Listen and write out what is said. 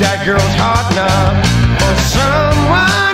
That girl's hot enough for someone.